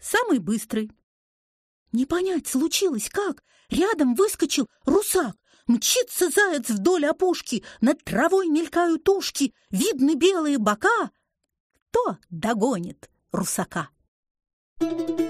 самый быстрый. Не понять случилось как. Рядом выскочил русак. Мчится заяц вдоль опушки, над травой мелькают ушки, видны белые бока. Кто догонит русака? Thank you.